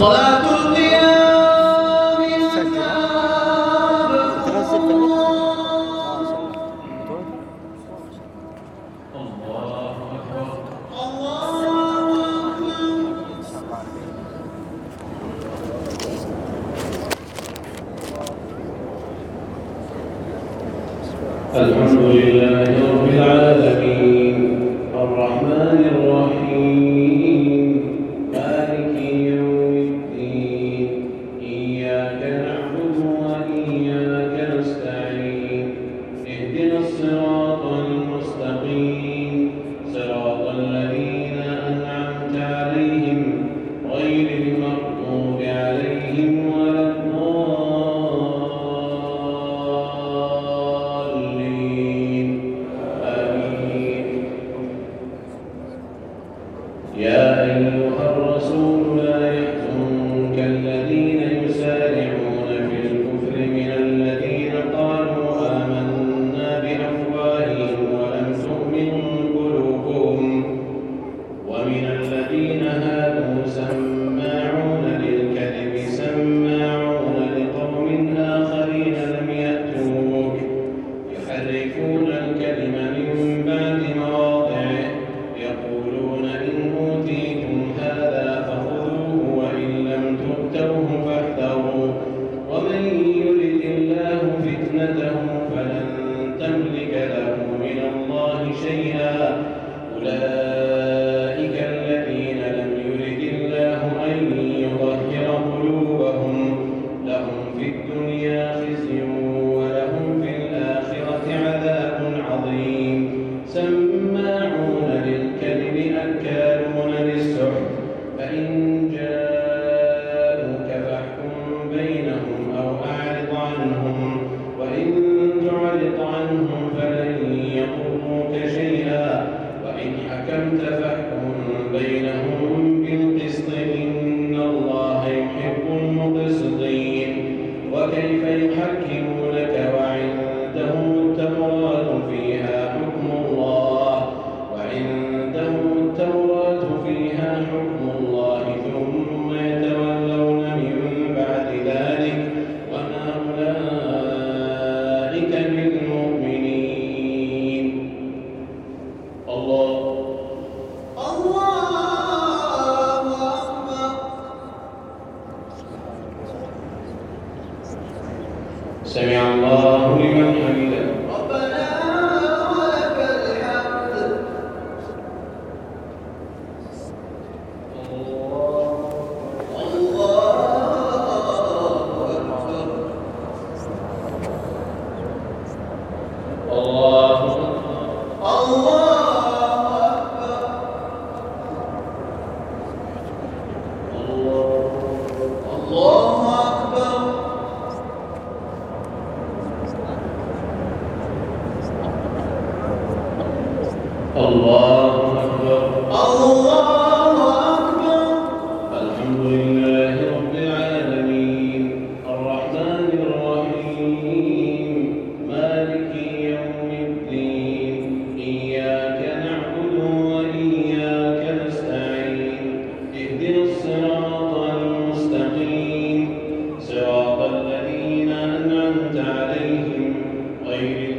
好了。غير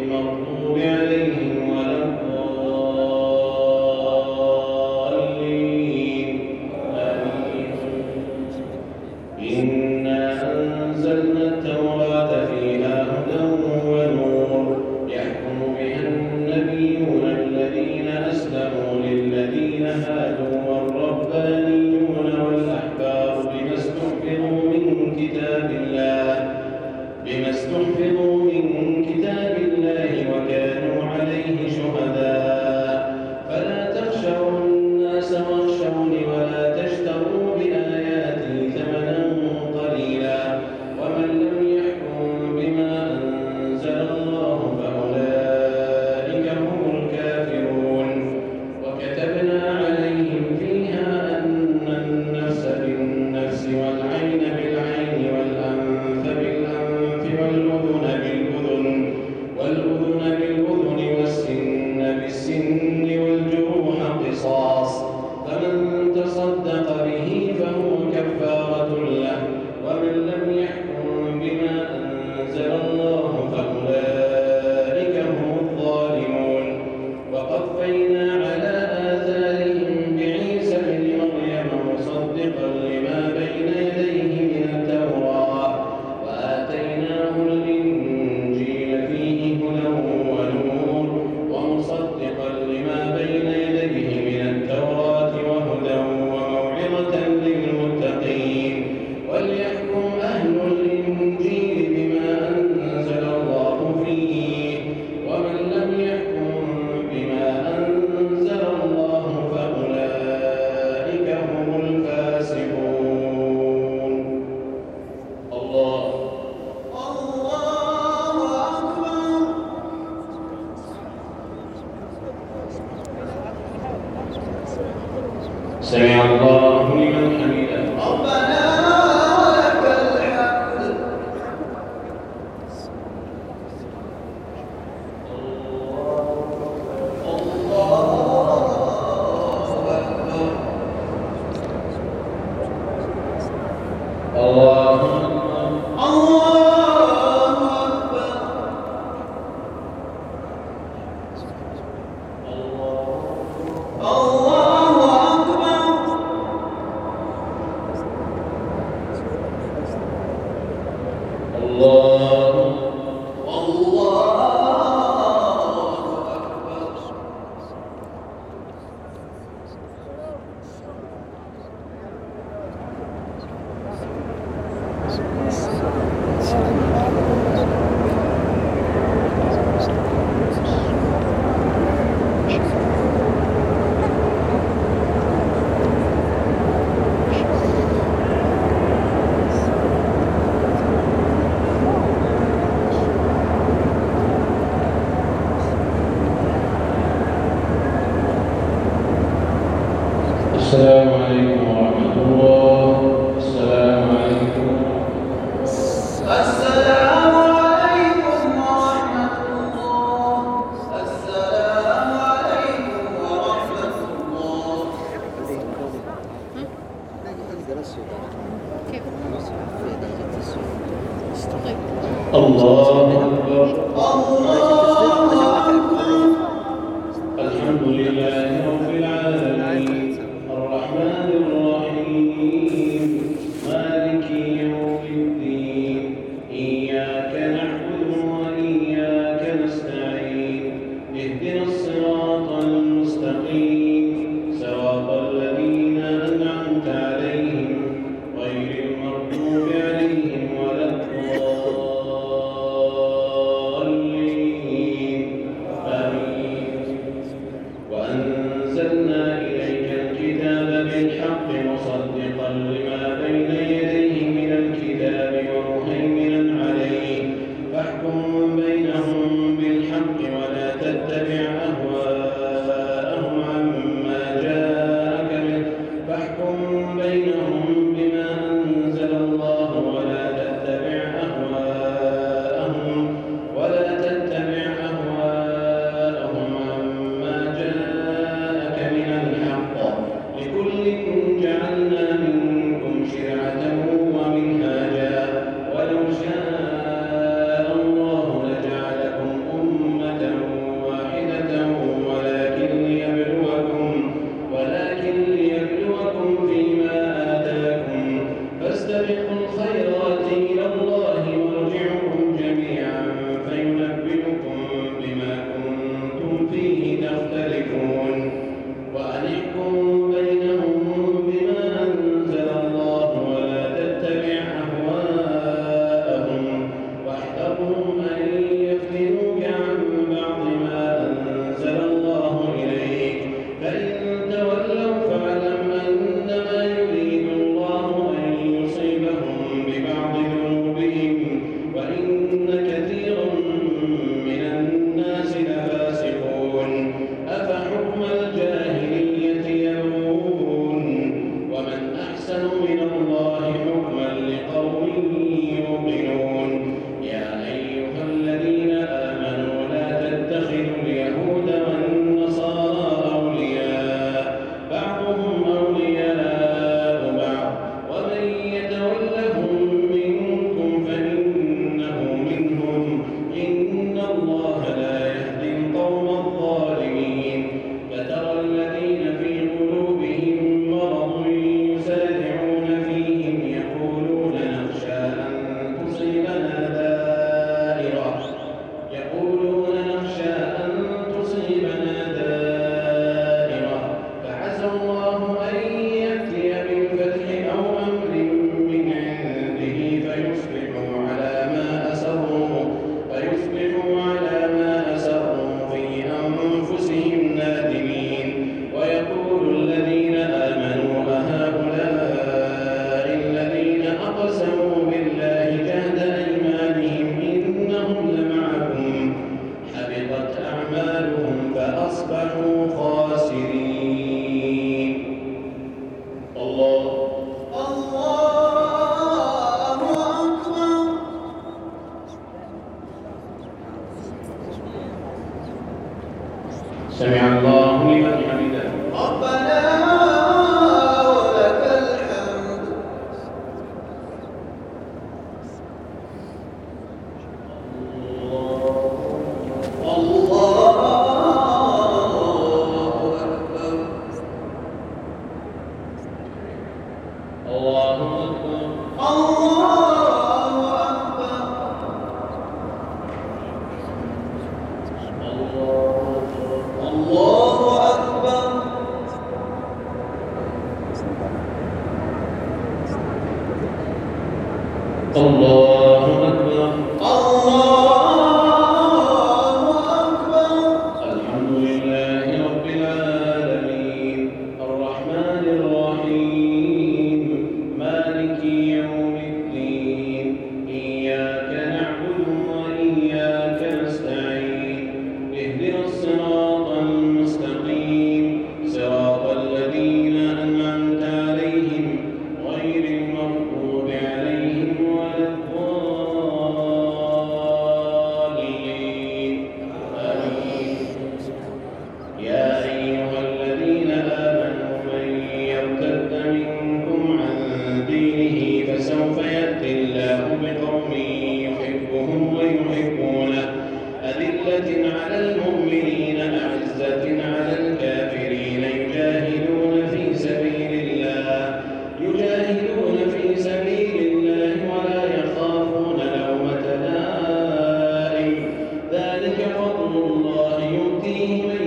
الله يؤتيه من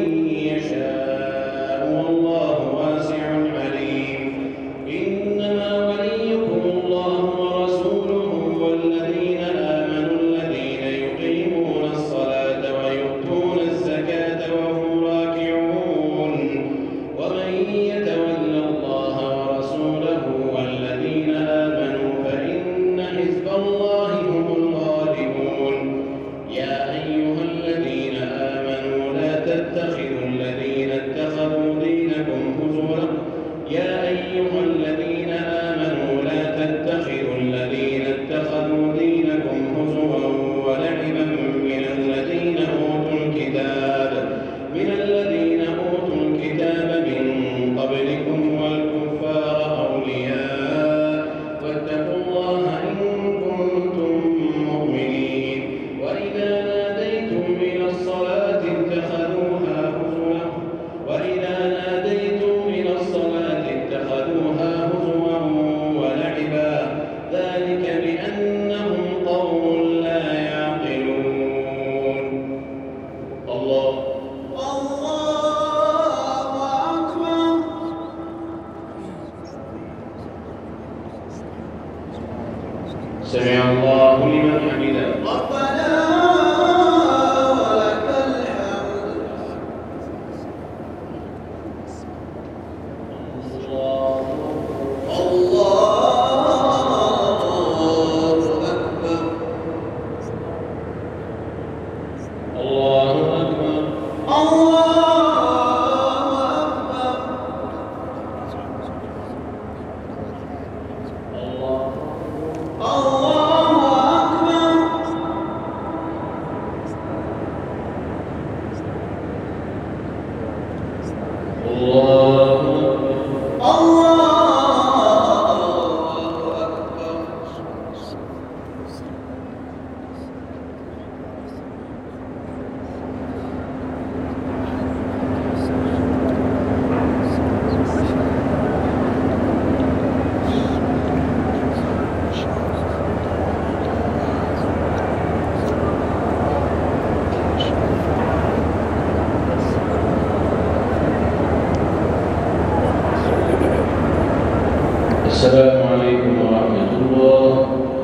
السلام عليكم ورحمة الله.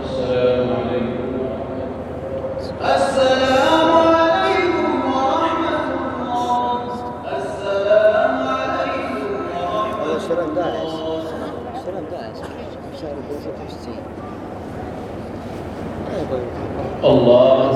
السلام عليكم. السلام Allah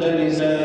بلغت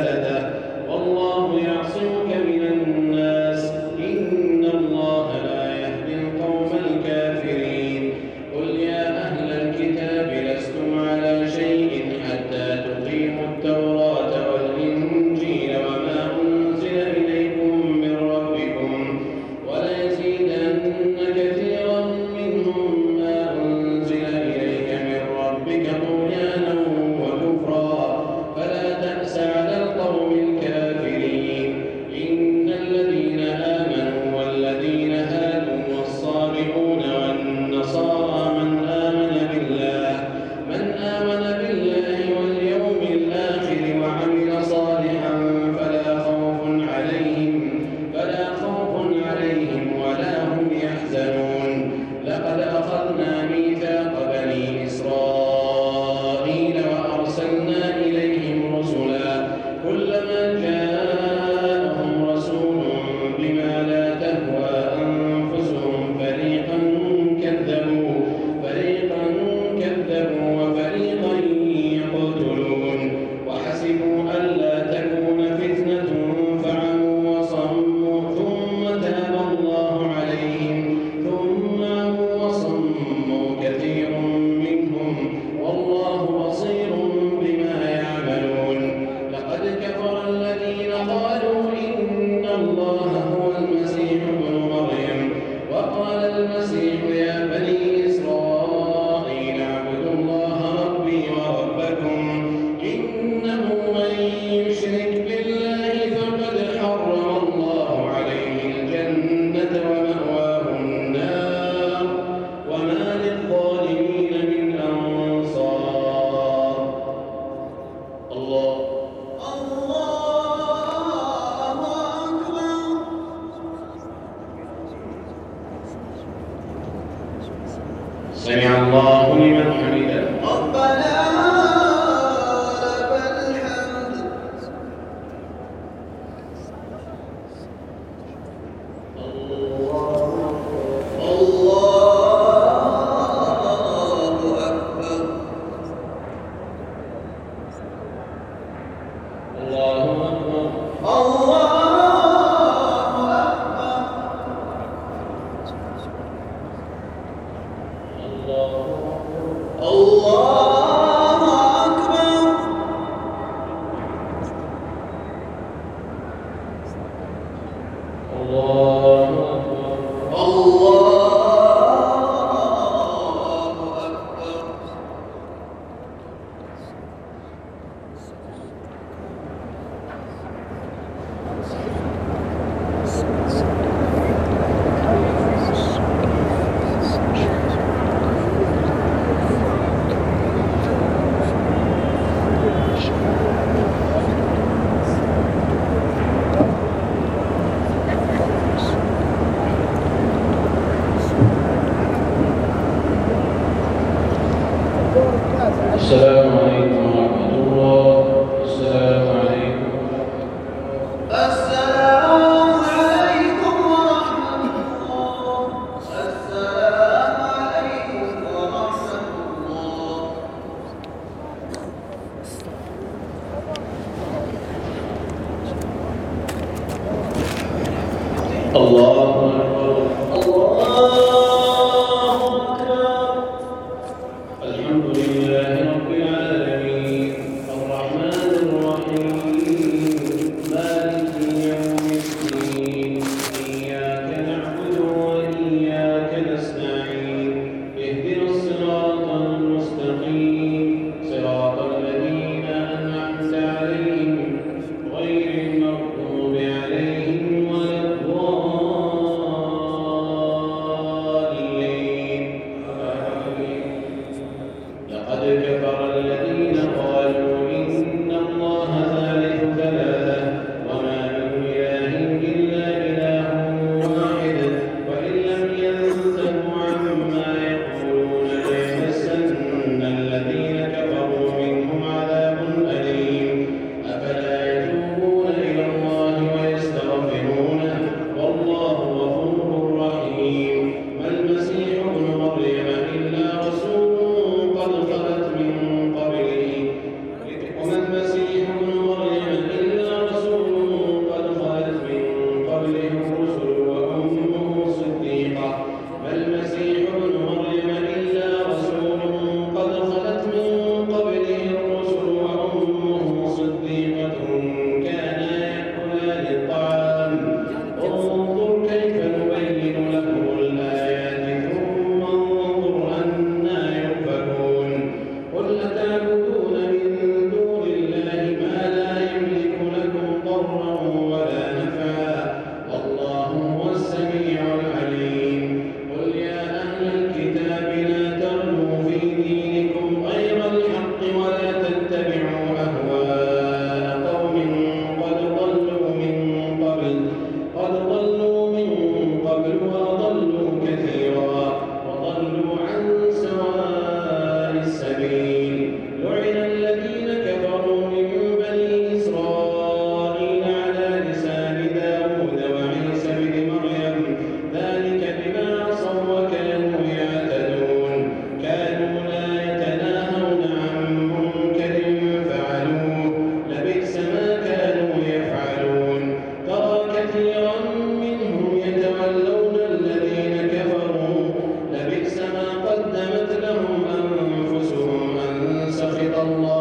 الله